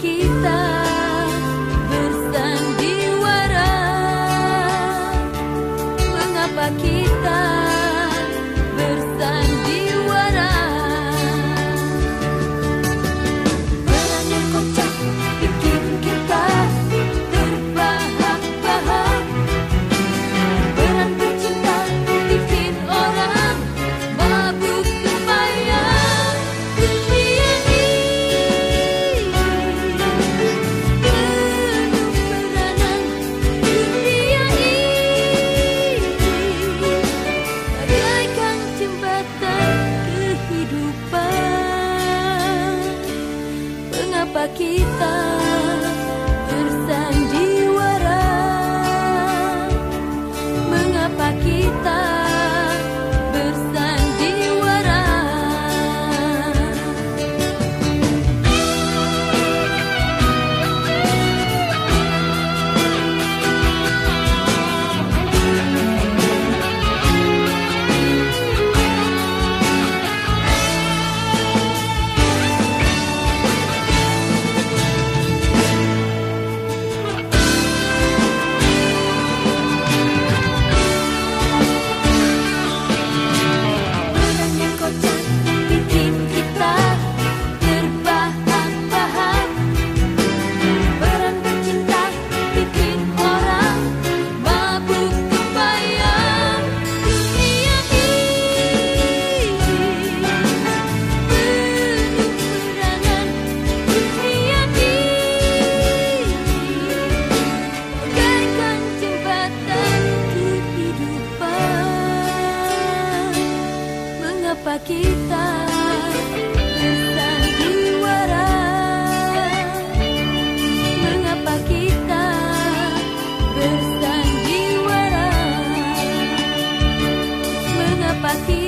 kita kita aquí.